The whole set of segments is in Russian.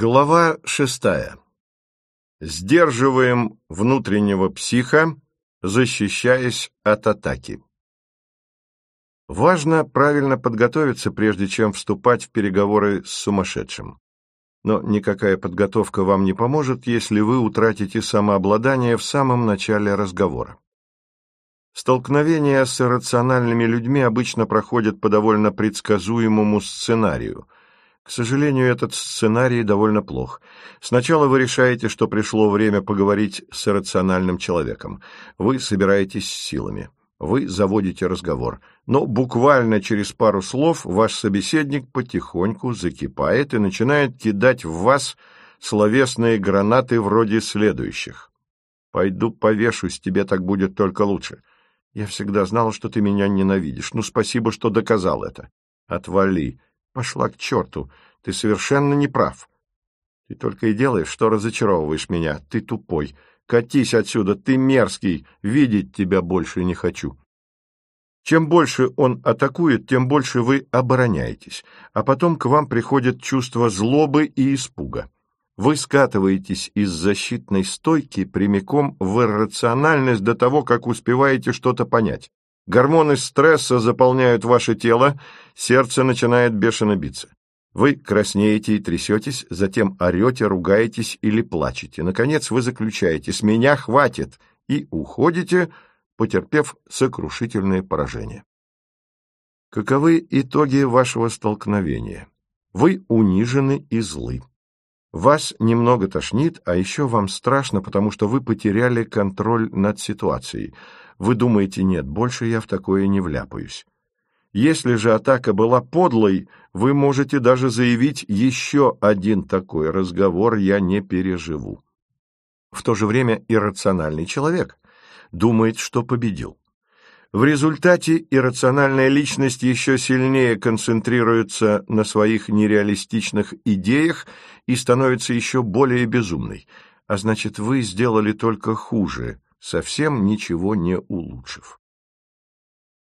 Глава шестая. Сдерживаем внутреннего психа, защищаясь от атаки. Важно правильно подготовиться, прежде чем вступать в переговоры с сумасшедшим. Но никакая подготовка вам не поможет, если вы утратите самообладание в самом начале разговора. Столкновения с иррациональными людьми обычно проходят по довольно предсказуемому сценарию – к сожалению, этот сценарий довольно плох. Сначала вы решаете, что пришло время поговорить с рациональным человеком. Вы собираетесь силами. Вы заводите разговор. Но буквально через пару слов ваш собеседник потихоньку закипает и начинает кидать в вас словесные гранаты вроде следующих. «Пойду повешусь, тебе так будет только лучше. Я всегда знал, что ты меня ненавидишь. Ну, спасибо, что доказал это. Отвали. Пошла к черту. Ты совершенно не прав. Ты только и делаешь, что разочаровываешь меня. Ты тупой. Катись отсюда, ты мерзкий. Видеть тебя больше не хочу. Чем больше он атакует, тем больше вы обороняетесь, а потом к вам приходит чувство злобы и испуга. Вы скатываетесь из защитной стойки прямиком в иррациональность до того, как успеваете что-то понять. Гормоны стресса заполняют ваше тело, сердце начинает бешено биться. Вы краснеете и трясетесь, затем орете, ругаетесь или плачете. Наконец вы заключаете «с меня хватит» и уходите, потерпев сокрушительное поражение. Каковы итоги вашего столкновения? Вы унижены и злы. Вас немного тошнит, а еще вам страшно, потому что вы потеряли контроль над ситуацией – вы думаете, нет, больше я в такое не вляпаюсь. Если же атака была подлой, вы можете даже заявить еще один такой разговор я не переживу. В то же время иррациональный человек думает, что победил. В результате иррациональная личность еще сильнее концентрируется на своих нереалистичных идеях и становится еще более безумной, а значит, вы сделали только хуже – совсем ничего не улучшив.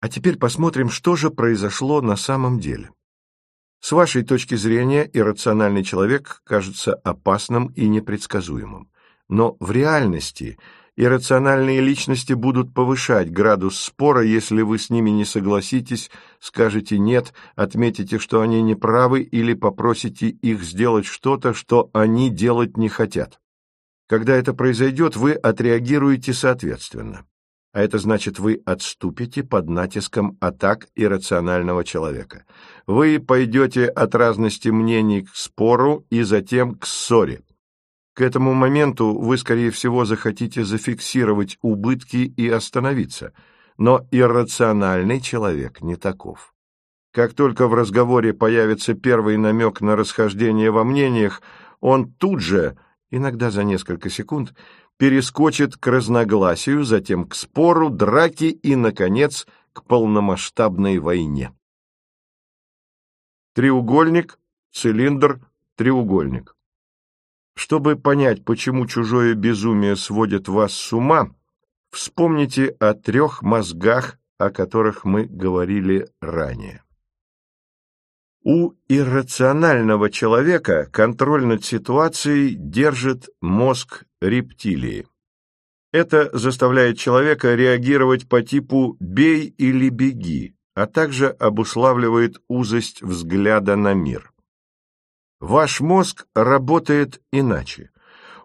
А теперь посмотрим, что же произошло на самом деле. С вашей точки зрения, иррациональный человек кажется опасным и непредсказуемым. Но в реальности иррациональные личности будут повышать градус спора, если вы с ними не согласитесь, скажете «нет», отметите, что они неправы или попросите их сделать что-то, что они делать не хотят. Когда это произойдет, вы отреагируете соответственно. А это значит, вы отступите под натиском атак иррационального человека. Вы пойдете от разности мнений к спору и затем к ссоре. К этому моменту вы, скорее всего, захотите зафиксировать убытки и остановиться, но иррациональный человек не таков. Как только в разговоре появится первый намек на расхождение во мнениях, он тут же – иногда за несколько секунд, перескочит к разногласию, затем к спору, драке и, наконец, к полномасштабной войне. Треугольник, цилиндр, треугольник. Чтобы понять, почему чужое безумие сводит вас с ума, вспомните о трех мозгах, о которых мы говорили ранее. У иррационального человека контроль над ситуацией держит мозг рептилии. Это заставляет человека реагировать по типу «бей или беги», а также обуславливает узость взгляда на мир. Ваш мозг работает иначе.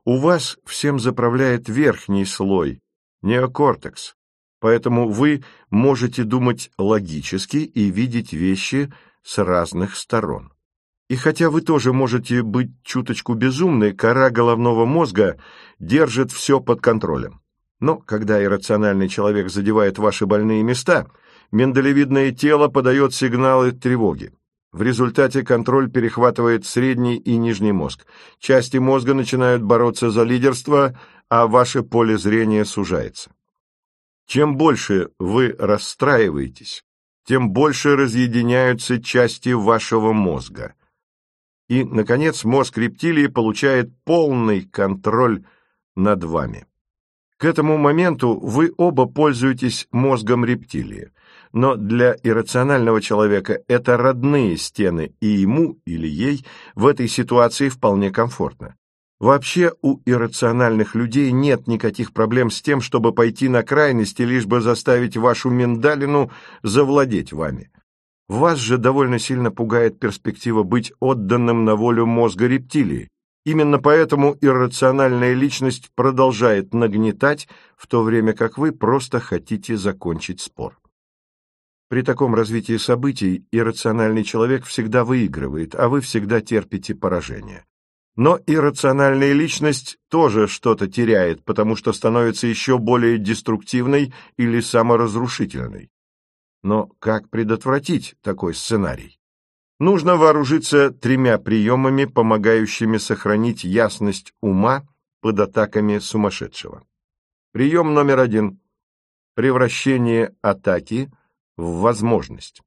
У вас всем заправляет верхний слой, неокортекс, поэтому вы можете думать логически и видеть вещи – с разных сторон. И хотя вы тоже можете быть чуточку безумны, кора головного мозга держит все под контролем. Но когда иррациональный человек задевает ваши больные места, миндалевидное тело подает сигналы тревоги. В результате контроль перехватывает средний и нижний мозг. Части мозга начинают бороться за лидерство, а ваше поле зрения сужается. Чем больше вы расстраиваетесь, тем больше разъединяются части вашего мозга. И, наконец, мозг рептилии получает полный контроль над вами. К этому моменту вы оба пользуетесь мозгом рептилии. но для иррационального человека это родные стены, и ему или ей в этой ситуации вполне комфортно. Вообще у иррациональных людей нет никаких проблем с тем, чтобы пойти на крайности, лишь бы заставить вашу миндалину завладеть вами. Вас же довольно сильно пугает перспектива быть отданным на волю мозга рептилии. Именно поэтому иррациональная личность продолжает нагнетать, в то время как вы просто хотите закончить спор. При таком развитии событий иррациональный человек всегда выигрывает, а вы всегда терпите поражение. Но иррациональная личность тоже что-то теряет, потому что становится еще более деструктивной или саморазрушительной. Но как предотвратить такой сценарий? Нужно вооружиться тремя приемами, помогающими сохранить ясность ума под атаками сумасшедшего. Прием номер один. Превращение атаки в возможность.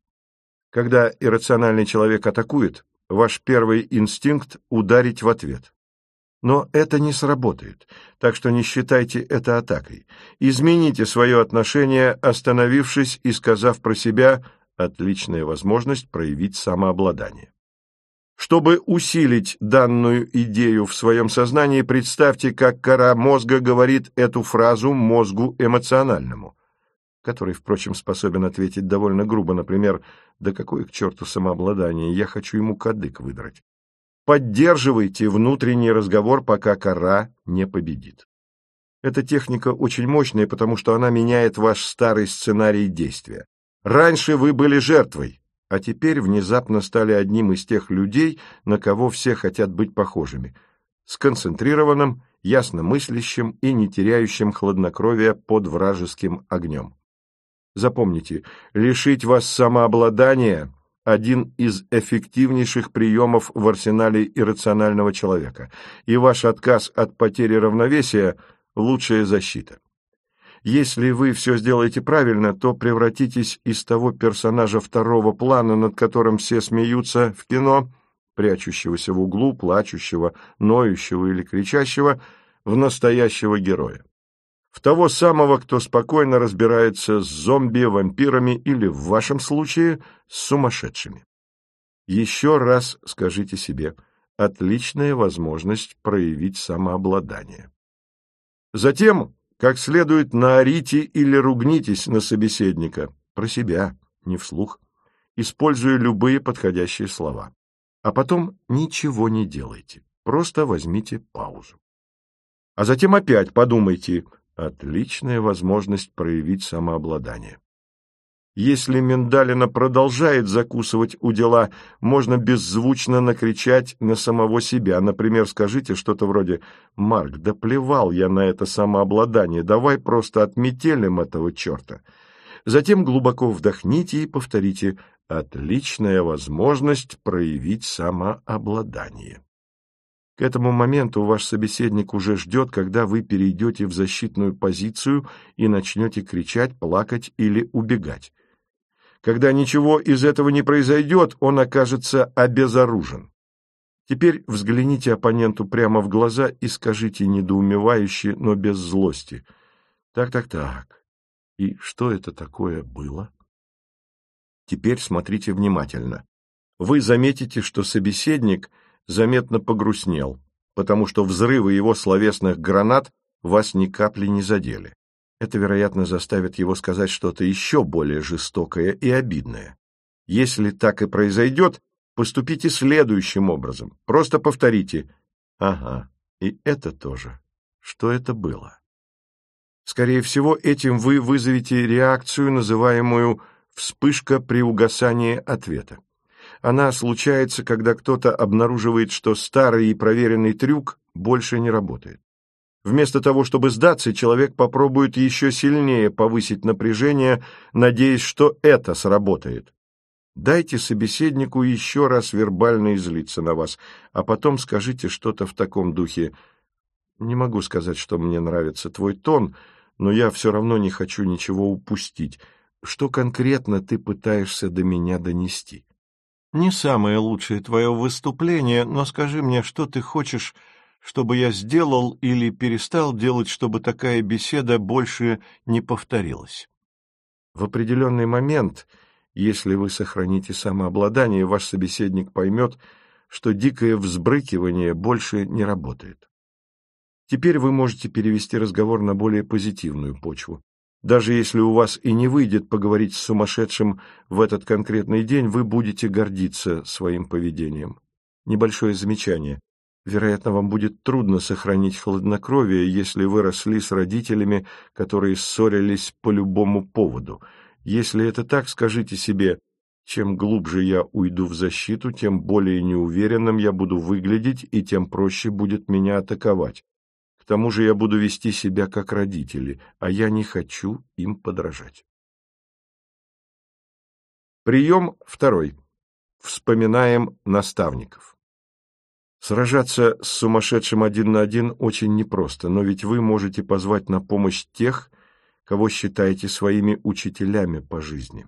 Когда иррациональный человек атакует, ваш первый инстинкт – ударить в ответ. Но это не сработает, так что не считайте это атакой. Измените свое отношение, остановившись и сказав про себя «отличная возможность проявить самообладание». Чтобы усилить данную идею в своем сознании, представьте, как кора мозга говорит эту фразу мозгу эмоциональному, который, впрочем, способен ответить довольно грубо, например, «Да какое к черту самообладание, я хочу ему кадык выдрать». Поддерживайте внутренний разговор, пока кора не победит. Эта техника очень мощная, потому что она меняет ваш старый сценарий действия. Раньше вы были жертвой, а теперь внезапно стали одним из тех людей, на кого все хотят быть похожими, сконцентрированным, ясно мыслящим и не теряющим хладнокровия под вражеским огнем. Запомните, лишить вас самообладания один из эффективнейших приемов в арсенале иррационального человека, и ваш отказ от потери равновесия – лучшая защита. Если вы все сделаете правильно, то превратитесь из того персонажа второго плана, над которым все смеются в кино, прячущегося в углу, плачущего, ноющего или кричащего, в настоящего героя в того самого, кто спокойно разбирается с зомби, вампирами или, в вашем случае, с сумасшедшими. Еще раз скажите себе, отличная возможность проявить самообладание. Затем, как следует, наорите или ругнитесь на собеседника, про себя, не вслух, используя любые подходящие слова. А потом ничего не делайте, просто возьмите паузу. А затем опять подумайте – Отличная возможность проявить самообладание. Если миндалина продолжает закусывать у дела, можно беззвучно накричать на самого себя. Например, скажите что-то вроде «Марк, да плевал я на это самообладание, давай просто отметелим этого черта». Затем глубоко вдохните и повторите «Отличная возможность проявить самообладание». К этому моменту ваш собеседник уже ждет, когда вы перейдете в защитную позицию и начнете кричать, плакать или убегать. Когда ничего из этого не произойдет, он окажется обезоружен. Теперь взгляните оппоненту прямо в глаза и скажите недоумевающе, но без злости. Так-так-так. И что это такое было? Теперь смотрите внимательно. Вы заметите, что собеседник – заметно погрустнел, потому что взрывы его словесных гранат вас ни капли не задели. Это, вероятно, заставит его сказать что-то еще более жестокое и обидное. Если так и произойдет, поступите следующим образом. Просто повторите «Ага, и это тоже. Что это было?» Скорее всего, этим вы вызовете реакцию, называемую «вспышка при угасании ответа. Она случается, когда кто-то обнаруживает, что старый и проверенный трюк больше не работает. Вместо того, чтобы сдаться, человек попробует еще сильнее повысить напряжение, надеясь, что это сработает. Дайте собеседнику еще раз вербально излиться на вас, а потом скажите что-то в таком духе. Не могу сказать, что мне нравится твой тон, но я все равно не хочу ничего упустить. Что конкретно ты пытаешься до меня донести? Не самое лучшее твое выступление, но скажи мне, что ты хочешь, чтобы я сделал или перестал делать, чтобы такая беседа больше не повторилась. В определенный момент, если вы сохраните самообладание, ваш собеседник поймет, что дикое взбрыкивание больше не работает. Теперь вы можете перевести разговор на более позитивную почву. Даже если у вас и не выйдет поговорить с сумасшедшим в этот конкретный день, вы будете гордиться своим поведением. Небольшое замечание. Вероятно, вам будет трудно сохранить хладнокровие, если вы росли с родителями, которые ссорились по любому поводу. Если это так, скажите себе, чем глубже я уйду в защиту, тем более неуверенным я буду выглядеть, и тем проще будет меня атаковать. Тому же я буду вести себя как родители, а я не хочу им подражать. Прием второй. Вспоминаем наставников. Сражаться с сумасшедшим один на один очень непросто, но ведь вы можете позвать на помощь тех, кого считаете своими учителями по жизни.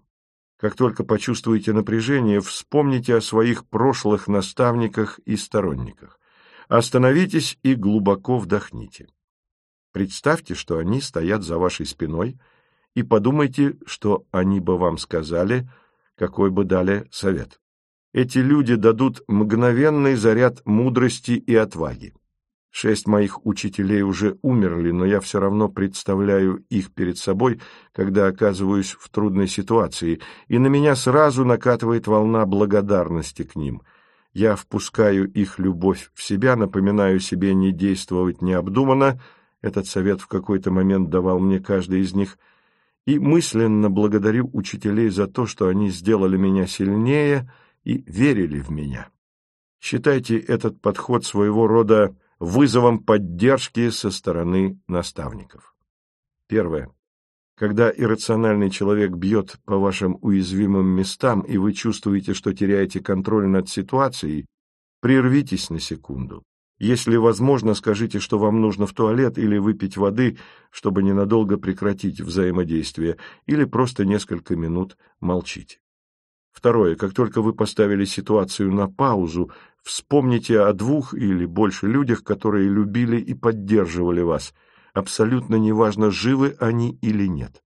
Как только почувствуете напряжение, вспомните о своих прошлых наставниках и сторонниках. Остановитесь и глубоко вдохните. Представьте, что они стоят за вашей спиной, и подумайте, что они бы вам сказали, какой бы дали совет. Эти люди дадут мгновенный заряд мудрости и отваги. Шесть моих учителей уже умерли, но я все равно представляю их перед собой, когда оказываюсь в трудной ситуации, и на меня сразу накатывает волна благодарности к ним. Я впускаю их любовь в себя, напоминаю себе не действовать необдуманно, этот совет в какой-то момент давал мне каждый из них, и мысленно благодарю учителей за то, что они сделали меня сильнее и верили в меня. Считайте этот подход своего рода вызовом поддержки со стороны наставников. Первое. Когда иррациональный человек бьет по вашим уязвимым местам, и вы чувствуете, что теряете контроль над ситуацией, прервитесь на секунду. Если возможно, скажите, что вам нужно в туалет или выпить воды, чтобы ненадолго прекратить взаимодействие, или просто несколько минут молчите. Второе. Как только вы поставили ситуацию на паузу, вспомните о двух или больше людях, которые любили и поддерживали вас. Абсолютно неважно, живы они или нет.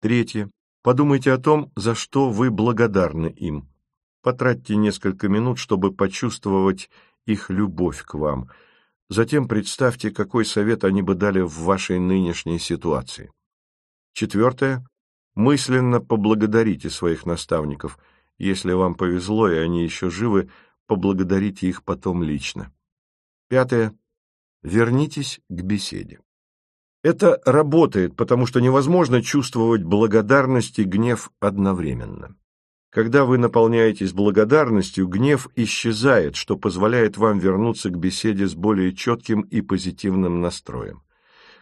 Третье. Подумайте о том, за что вы благодарны им. Потратьте несколько минут, чтобы почувствовать их любовь к вам. Затем представьте, какой совет они бы дали в вашей нынешней ситуации. Четвертое. Мысленно поблагодарите своих наставников – если вам повезло, и они еще живы, поблагодарите их потом лично. Пятое. Вернитесь к беседе. Это работает, потому что невозможно чувствовать благодарность и гнев одновременно. Когда вы наполняетесь благодарностью, гнев исчезает, что позволяет вам вернуться к беседе с более четким и позитивным настроем.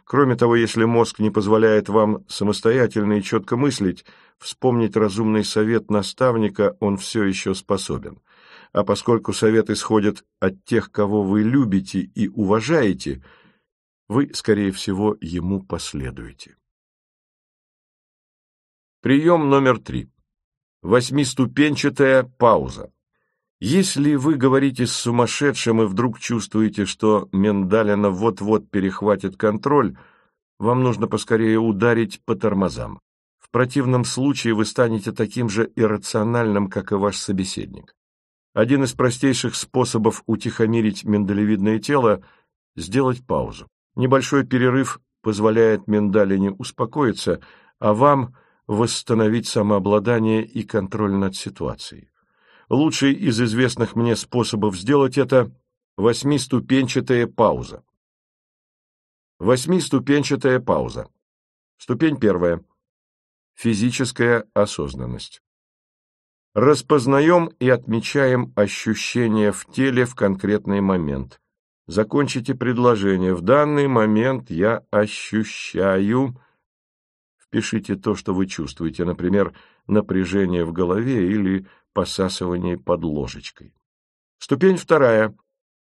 Кроме того, если мозг не позволяет вам самостоятельно и четко мыслить, вспомнить разумный совет наставника он все еще способен. А поскольку совет исходит от тех, кого вы любите и уважаете, вы, скорее всего, ему последуете. Прием номер три. Восьмиступенчатая пауза. Если вы говорите с сумасшедшим и вдруг чувствуете, что Миндалина вот-вот перехватит контроль, вам нужно поскорее ударить по тормозам. В противном случае вы станете таким же иррациональным, как и ваш собеседник. Один из простейших способов утихомирить миндалевидное тело – сделать паузу. Небольшой перерыв позволяет миндалине успокоиться, а вам восстановить самообладание и контроль над ситуацией. Лучший из известных мне способов сделать это – восьмиступенчатая пауза. Восьмиступенчатая пауза. Ступень первая. Физическая осознанность. Распознаем и отмечаем ощущения в теле в конкретный момент. Закончите предложение. В данный момент я ощущаю... Впишите то, что вы чувствуете, например, напряжение в голове или посасывание под ложечкой. Ступень вторая.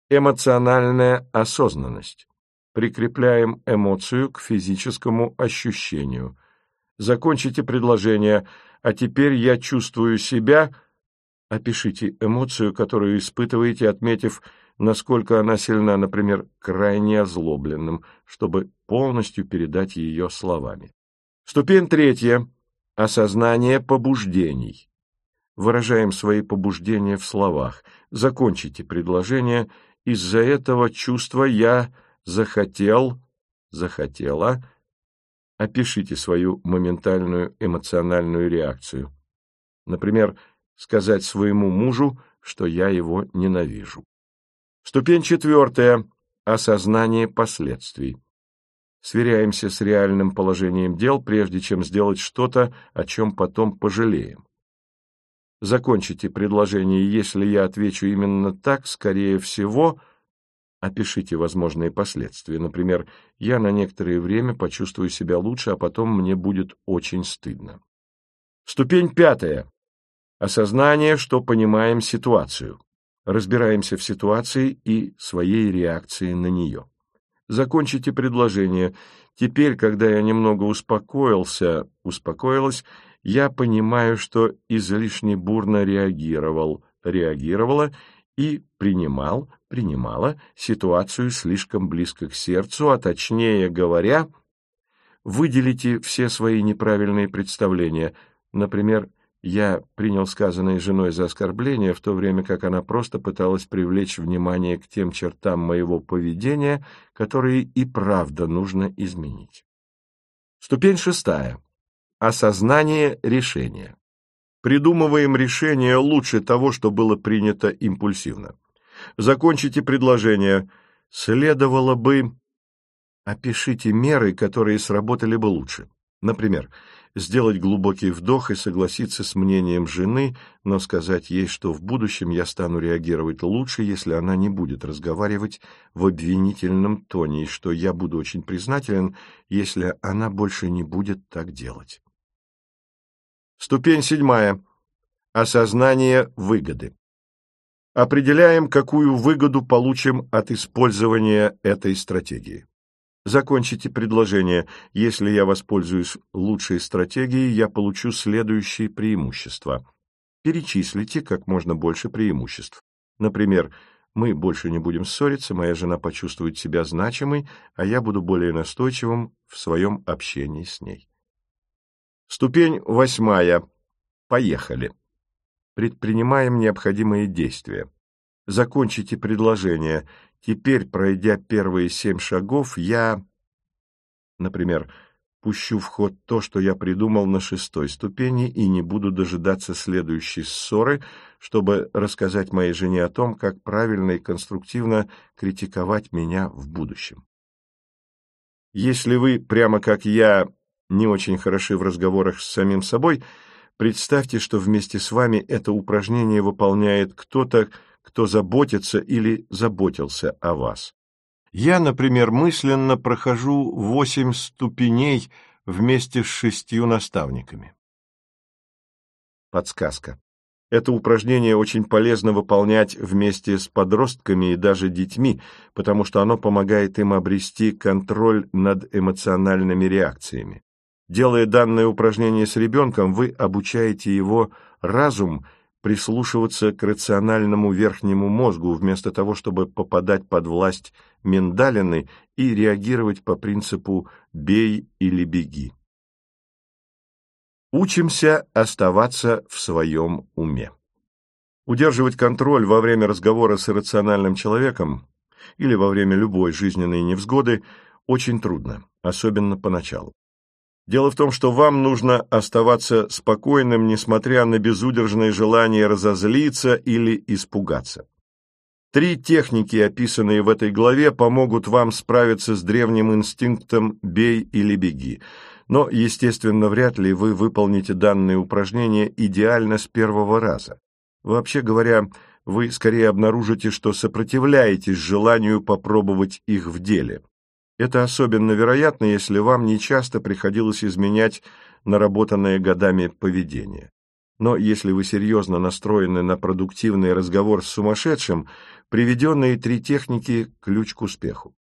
Эмоциональная осознанность. Прикрепляем эмоцию к физическому ощущению. Закончите предложение «А теперь я чувствую себя...» Опишите эмоцию, которую испытываете, отметив, насколько она сильна, например, крайне озлобленным, чтобы полностью передать ее словами. Ступень третья. Осознание побуждений. Выражаем свои побуждения в словах. Закончите предложение. Из-за этого чувства я захотел, захотела. Опишите свою моментальную эмоциональную реакцию. Например, сказать своему мужу, что я его ненавижу. Ступень четвертая. Осознание последствий. Сверяемся с реальным положением дел, прежде чем сделать что-то, о чем потом пожалеем. Закончите предложение, если я отвечу именно так, скорее всего, опишите возможные последствия. Например, я на некоторое время почувствую себя лучше, а потом мне будет очень стыдно. Ступень пятая. Осознание, что понимаем ситуацию. Разбираемся в ситуации и своей реакции на нее. Закончите предложение. Теперь, когда я немного успокоился, успокоилась, я понимаю, что излишне бурно реагировал, реагировала и принимал, принимала ситуацию слишком близко к сердцу, а точнее говоря, выделите все свои неправильные представления. Например, я принял сказанное женой за оскорбление, в то время как она просто пыталась привлечь внимание к тем чертам моего поведения, которые и правда нужно изменить. Ступень шестая. Осознание решения. Придумываем решение лучше того, что было принято импульсивно. Закончите предложение. Следовало бы... Опишите меры, которые сработали бы лучше. Например, сделать глубокий вдох и согласиться с мнением жены, но сказать ей, что в будущем я стану реагировать лучше, если она не будет разговаривать в обвинительном тоне, и что я буду очень признателен, если она больше не будет так делать. Ступень седьмая. Осознание выгоды. Определяем, какую выгоду получим от использования этой стратегии. Закончите предложение. Если я воспользуюсь лучшей стратегией, я получу следующие преимущества. Перечислите как можно больше преимуществ. Например, мы больше не будем ссориться, моя жена почувствует себя значимой, а я буду более настойчивым в своем общении с ней. Ступень восьмая. Поехали. Предпринимаем необходимые действия. Закончите предложение. Теперь, пройдя первые семь шагов, я, например, пущу в ход то, что я придумал на шестой ступени, и не буду дожидаться следующей ссоры, чтобы рассказать моей жене о том, как правильно и конструктивно критиковать меня в будущем. Если вы, прямо как я, не очень хороши в разговорах с самим собой, представьте, что вместе с вами это упражнение выполняет кто-то, кто заботится или заботился о вас. Я, например, мысленно прохожу восемь ступеней вместе с шестью наставниками. Подсказка. Это упражнение очень полезно выполнять вместе с подростками и даже детьми, потому что оно помогает им обрести контроль над эмоциональными реакциями. Делая данное упражнение с ребенком, вы обучаете его разум – прислушиваться к рациональному верхнему мозгу, вместо того, чтобы попадать под власть миндалины и реагировать по принципу «бей или беги». Учимся оставаться в своем уме. Удерживать контроль во время разговора с иррациональным человеком или во время любой жизненной невзгоды очень трудно, особенно поначалу. Дело в том, что вам нужно оставаться спокойным, несмотря на безудержное желание разозлиться или испугаться. Три техники, описанные в этой главе, помогут вам справиться с древним инстинктом «бей или беги». Но, естественно, вряд ли вы выполните данные упражнения идеально с первого раза. Вообще говоря, вы скорее обнаружите, что сопротивляетесь желанию попробовать их в деле. Это особенно вероятно, если вам нечасто приходилось изменять наработанное годами поведение. Но если вы серьезно настроены на продуктивный разговор с сумасшедшим, приведенные три техники – ключ к успеху.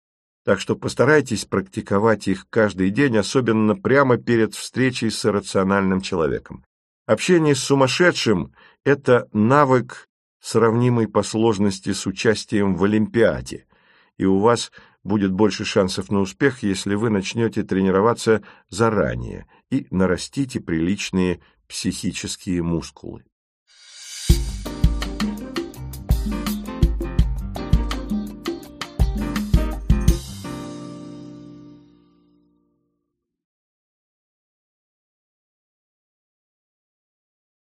Так что постарайтесь практиковать их каждый день, особенно прямо перед встречей с рациональным человеком. Общение с сумасшедшим – это навык, сравнимый по сложности с участием в Олимпиаде, и у вас будет больше шансов на успех, если вы начнете тренироваться заранее и нарастите приличные психические мускулы.